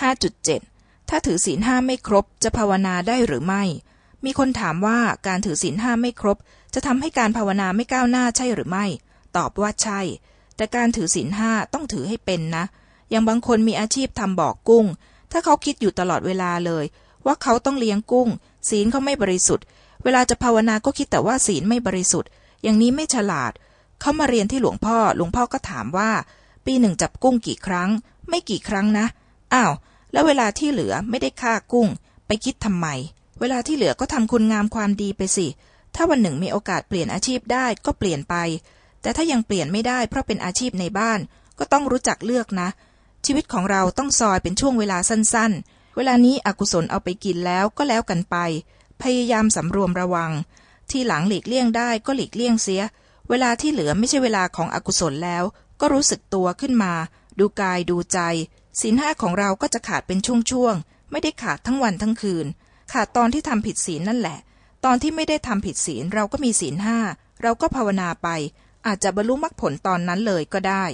5.7 ถ้าถือศีลห้าไม่ครบจะภาวนาได้หรือไม่ มีคนถามว่าการถือศีลห้าไม่ครบ จะทำให้การภาวนาไม่ก้าวหน้าใช่หรือไม่ ตอบว่าใช่ แต่การถือศีลห้าต้องถือให้เป็นนะ อย่างบางคนมีอาชีพทำบ่อกกุ้ง ถ้าเขาคิดอยู่ตลอดเวลาเลย ว่าเขาต้องเลี้ยงกุ้ง ศีลเขาไม่บริสุทธิ์ เวลาจะภาวนาก็คิดแต่ว่าศีลไม่บริสุทธิ์ อย่างนี้ไม่ฉลาด เขามาเรียนที่หลวงพ่อ หลวงพ่อก็ถามว่า ปีหนึ่งจับกุ้งกี่ครั้ง ไม่กี่ครั้งนะ อ้าว แล้วเวลาที่เหลือไม่ได้ฆ่ากุ้ง ไปคิดทำไม เวลาที่เหลือก็ทำคุณงามความดีไปสิ ถ้าวันหนึ่งมีโอกาสเปลี่ยนอาชีพได้ก็เปลี่ยนไป แต่ถ้ายังเปลี่ยนไม่ได้เพราะเป็นอาชีพในบ้าน ก็ต้องรู้จักเลือกนะ ชีวิตของเราต้องซอยเป็นช่วงเวลาสั้นๆ เวลานี้อกุศลเอาไปกินแล้วก็แล้วกันไป พยายามสำรวมระวัง ที่หลังหลีกเลี่ยงได้ก็หลีกเลี่ยงเสีย เวลาที่เหลือไม่ใช่เวลาของอกุศลแล้ว ก็รู้สึกตัวขึ้นมา ดูกายดูใจ ศีลห้าของเราก็จะขาดเป็นช่วงๆ ไม่ได้ขาดทั้งวันทั้งคืน ขาดตอนที่ทำผิดศีลนั่นแหละ ตอนที่ไม่ได้ทำผิดศีลเราก็มีศีลห้า เราก็ภาวนาไป อาจจะบรรลุมรรคผลตอนนั้นเลยก็ได้